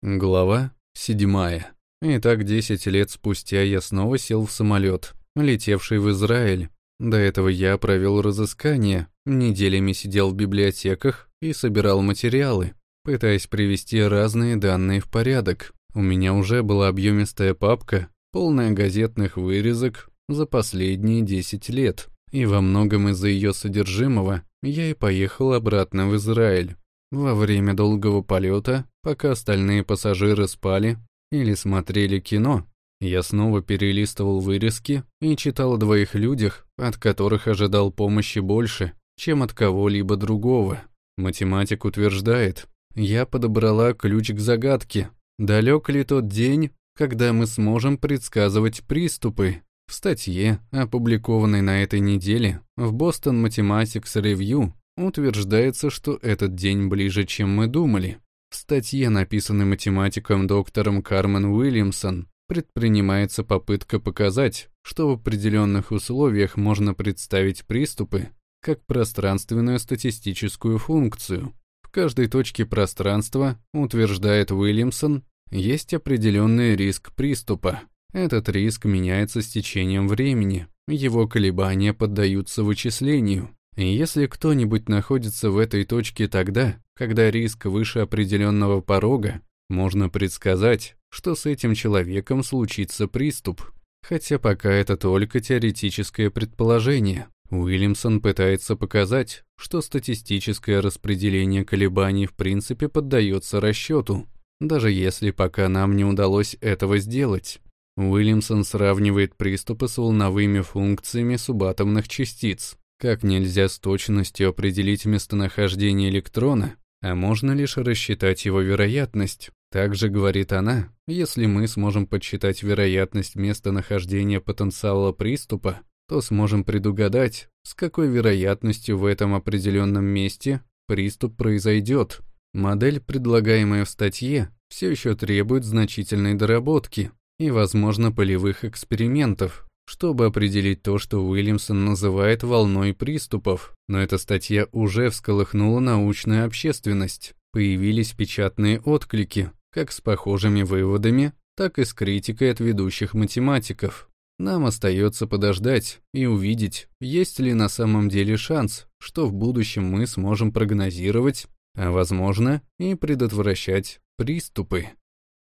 Глава седьмая. Итак, десять лет спустя я снова сел в самолет, летевший в Израиль. До этого я провел разыскание, неделями сидел в библиотеках и собирал материалы, пытаясь привести разные данные в порядок. У меня уже была объемистая папка, полная газетных вырезок за последние десять лет, и во многом из-за ее содержимого я и поехал обратно в Израиль. Во время долгого полета, пока остальные пассажиры спали или смотрели кино, я снова перелистывал вырезки и читал о двоих людях, от которых ожидал помощи больше, чем от кого-либо другого. Математик утверждает, я подобрала ключ к загадке. Далек ли тот день, когда мы сможем предсказывать приступы? В статье, опубликованной на этой неделе в Boston Mathematics Review, утверждается, что этот день ближе, чем мы думали. В статье, написанной математиком доктором Кармен Уильямсон, предпринимается попытка показать, что в определенных условиях можно представить приступы как пространственную статистическую функцию. В каждой точке пространства, утверждает Уильямсон, есть определенный риск приступа. Этот риск меняется с течением времени, его колебания поддаются вычислению. И если кто-нибудь находится в этой точке тогда, когда риск выше определенного порога, можно предсказать, что с этим человеком случится приступ. Хотя пока это только теоретическое предположение. Уильямсон пытается показать, что статистическое распределение колебаний в принципе поддается расчету, даже если пока нам не удалось этого сделать. Уильямсон сравнивает приступы с волновыми функциями субатомных частиц. Как нельзя с точностью определить местонахождение электрона, а можно лишь рассчитать его вероятность. Также говорит она, если мы сможем подсчитать вероятность местонахождения потенциала приступа, то сможем предугадать, с какой вероятностью в этом определенном месте приступ произойдет. Модель, предлагаемая в статье, все еще требует значительной доработки и, возможно, полевых экспериментов, чтобы определить то, что Уильямсон называет волной приступов, но эта статья уже всколыхнула научную общественность. Появились печатные отклики, как с похожими выводами, так и с критикой от ведущих математиков. Нам остается подождать и увидеть, есть ли на самом деле шанс, что в будущем мы сможем прогнозировать, а возможно и предотвращать приступы.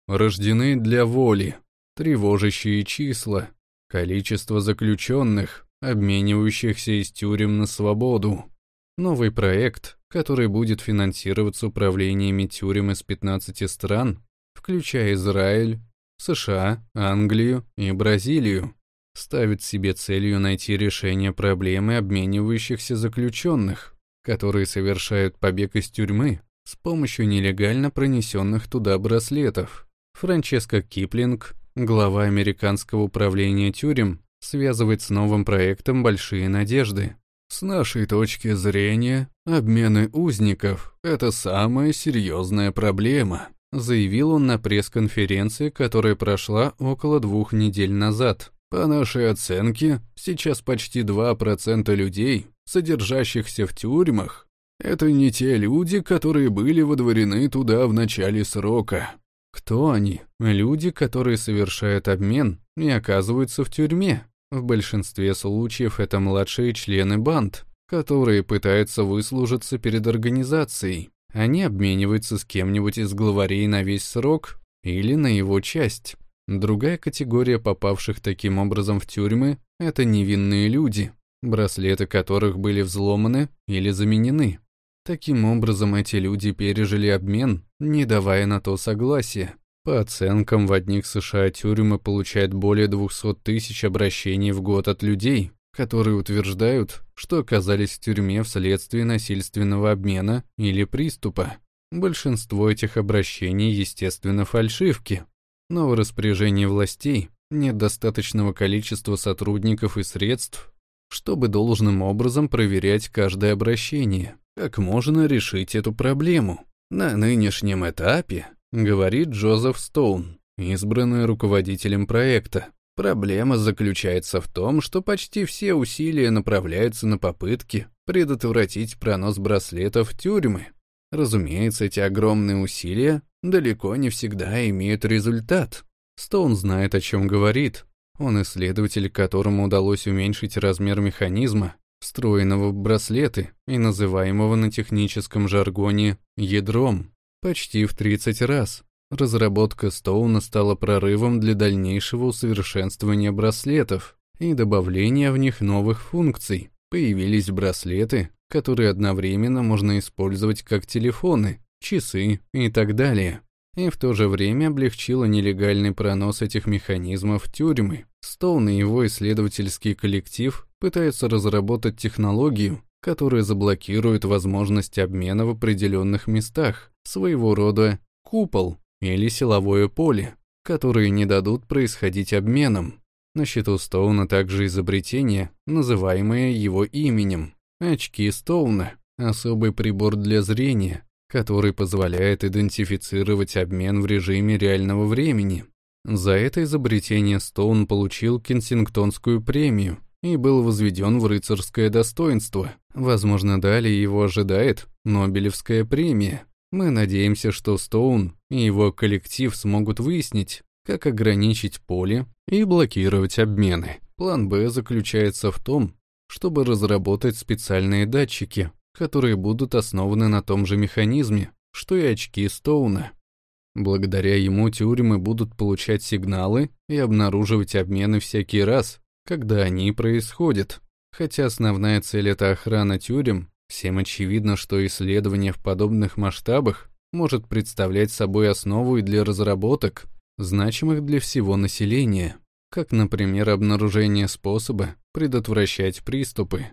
Рождены для воли, тревожащие числа, Количество заключенных, обменивающихся из тюрем на свободу. Новый проект, который будет финансироваться управлениями тюрем из 15 стран, включая Израиль, США, Англию и Бразилию, ставит себе целью найти решение проблемы обменивающихся заключенных, которые совершают побег из тюрьмы с помощью нелегально пронесенных туда браслетов. Франческо Киплинг глава американского управления тюрем, связывает с новым проектом большие надежды. С нашей точки зрения, обмены узников – это самая серьезная проблема, заявил он на пресс-конференции, которая прошла около двух недель назад. По нашей оценке, сейчас почти 2% людей, содержащихся в тюрьмах, это не те люди, которые были водворены туда в начале срока. Кто они? Люди, которые совершают обмен и оказываются в тюрьме. В большинстве случаев это младшие члены банд, которые пытаются выслужиться перед организацией. Они обмениваются с кем-нибудь из главарей на весь срок или на его часть. Другая категория попавших таким образом в тюрьмы – это невинные люди, браслеты которых были взломаны или заменены. Таким образом, эти люди пережили обмен, не давая на то согласия. По оценкам, в одних США тюрьмы получают более 200 тысяч обращений в год от людей, которые утверждают, что оказались в тюрьме вследствие насильственного обмена или приступа. Большинство этих обращений, естественно, фальшивки. Но в распоряжении властей нет достаточного количества сотрудников и средств, чтобы должным образом проверять каждое обращение. Как можно решить эту проблему? На нынешнем этапе, говорит Джозеф Стоун, избранный руководителем проекта, проблема заключается в том, что почти все усилия направляются на попытки предотвратить пронос браслетов в тюрьмы. Разумеется, эти огромные усилия далеко не всегда имеют результат. Стоун знает, о чем говорит. Он исследователь, которому удалось уменьшить размер механизма, встроенного в браслеты и называемого на техническом жаргоне «ядром», почти в 30 раз. Разработка Стоуна стала прорывом для дальнейшего усовершенствования браслетов и добавления в них новых функций. Появились браслеты, которые одновременно можно использовать как телефоны, часы и так далее. И в то же время облегчило нелегальный пронос этих механизмов в тюрьмы. Стоун и его исследовательский коллектив пытаются разработать технологию, которая заблокирует возможность обмена в определенных местах, своего рода купол, или силовое поле, которые не дадут происходить обменом. На счету Стоуна также изобретение, называемое его именем. Очки Стоуна – особый прибор для зрения, который позволяет идентифицировать обмен в режиме реального времени. За это изобретение Стоун получил Кенсингтонскую премию и был возведен в рыцарское достоинство. Возможно, далее его ожидает Нобелевская премия. Мы надеемся, что Стоун и его коллектив смогут выяснить, как ограничить поле и блокировать обмены. План «Б» заключается в том, чтобы разработать специальные датчики, которые будут основаны на том же механизме, что и очки Стоуна. Благодаря ему тюрьмы будут получать сигналы и обнаруживать обмены всякий раз, когда они происходят. Хотя основная цель — это охрана тюрем, Всем очевидно, что исследование в подобных масштабах может представлять собой основу и для разработок, значимых для всего населения, как, например, обнаружение способа предотвращать приступы.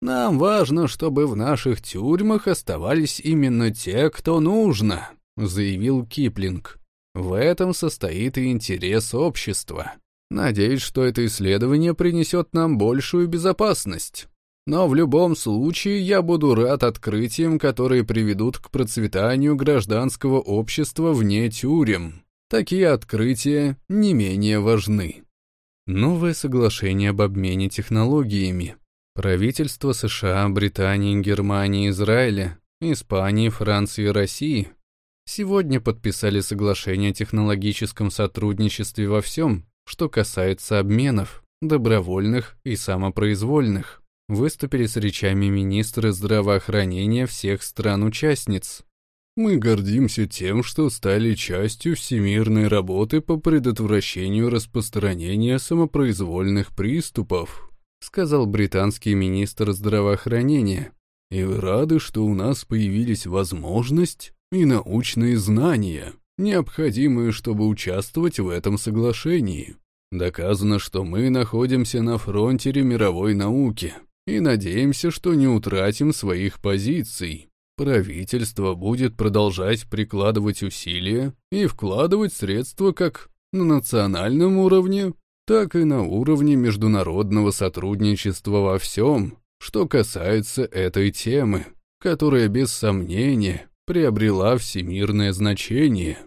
«Нам важно, чтобы в наших тюрьмах оставались именно те, кто нужно», заявил Киплинг. «В этом состоит и интерес общества. Надеюсь, что это исследование принесет нам большую безопасность. Но в любом случае я буду рад открытиям, которые приведут к процветанию гражданского общества вне тюрем. Такие открытия не менее важны. Новое соглашение об обмене технологиями. Правительства США, Британии, Германии, Израиля, Испании, Франции и России сегодня подписали соглашение о технологическом сотрудничестве во всем, что касается обменов, добровольных и самопроизвольных выступили с речами министры здравоохранения всех стран-участниц. Мы гордимся тем, что стали частью всемирной работы по предотвращению распространения самопроизвольных приступов, сказал британский министр здравоохранения. И рады, что у нас появились возможность и научные знания, необходимые, чтобы участвовать в этом соглашении. Доказано, что мы находимся на фронтире мировой науки, и надеемся, что не утратим своих позиций. Правительство будет продолжать прикладывать усилия и вкладывать средства как на национальном уровне, так и на уровне международного сотрудничества во всем, что касается этой темы, которая без сомнения приобрела всемирное значение.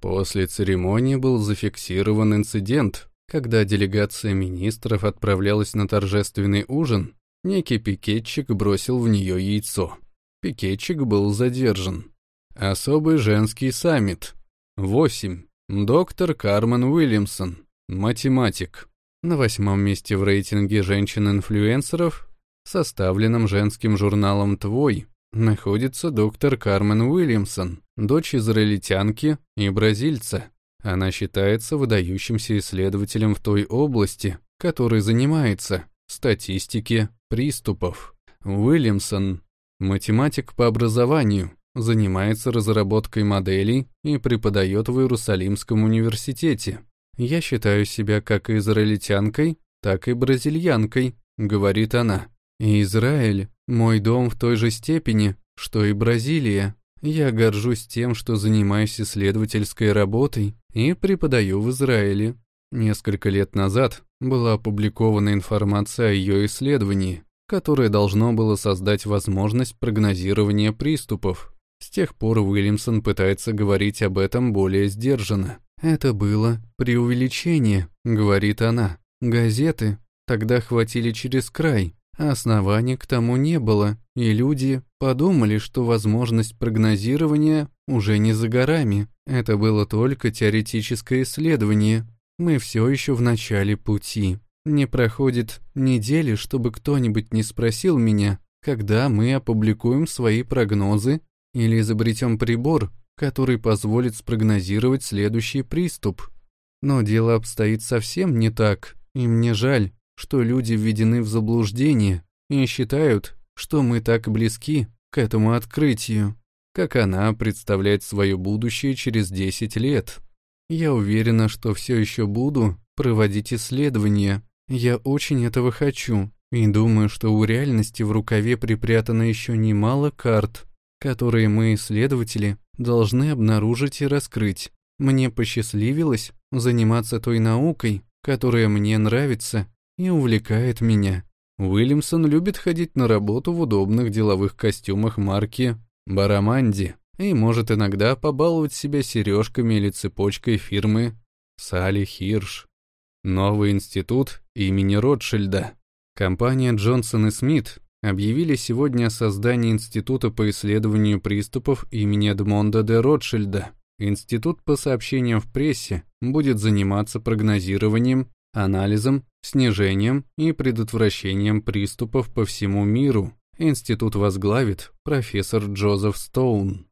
После церемонии был зафиксирован инцидент, когда делегация министров отправлялась на торжественный ужин Некий пикетчик бросил в нее яйцо. Пикетчик был задержан. Особый женский саммит. 8. Доктор Кармен Уильямсон. Математик. На восьмом месте в рейтинге женщин-инфлюенсеров, составленном женским журналом «Твой», находится доктор Кармен Уильямсон, дочь израильтянки и бразильца. Она считается выдающимся исследователем в той области, которой занимается, статистике, приступов. Уильямсон, математик по образованию, занимается разработкой моделей и преподает в Иерусалимском университете. Я считаю себя как израильтянкой, так и бразильянкой, говорит она. И Израиль – мой дом в той же степени, что и Бразилия. Я горжусь тем, что занимаюсь исследовательской работой и преподаю в Израиле. Несколько лет назад была опубликована информация о ее исследовании, которое должно было создать возможность прогнозирования приступов. С тех пор Уильямсон пытается говорить об этом более сдержанно. «Это было преувеличение», — говорит она. «Газеты тогда хватили через край, Оснований к тому не было, и люди подумали, что возможность прогнозирования уже не за горами. Это было только теоретическое исследование. Мы все еще в начале пути. Не проходит недели, чтобы кто-нибудь не спросил меня, когда мы опубликуем свои прогнозы или изобретем прибор, который позволит спрогнозировать следующий приступ. Но дело обстоит совсем не так, и мне жаль, что люди введены в заблуждение и считают, что мы так близки к этому открытию, как она представляет свое будущее через 10 лет. Я уверена, что все еще буду проводить исследования. Я очень этого хочу и думаю, что у реальности в рукаве припрятано еще немало карт, которые мы, исследователи, должны обнаружить и раскрыть. Мне посчастливилось заниматься той наукой, которая мне нравится и увлекает меня. Уильямсон любит ходить на работу в удобных деловых костюмах марки «Бараманди» и может иногда побаловать себя сережками или цепочкой фирмы «Салли Хирш». Новый институт имени Ротшильда. Компания Джонсон и Смит объявили сегодня о создании Института по исследованию приступов имени Эдмонда де Ротшильда. Институт, по сообщениям в прессе, будет заниматься прогнозированием анализом, снижением и предотвращением приступов по всему миру. Институт возглавит профессор Джозеф Стоун.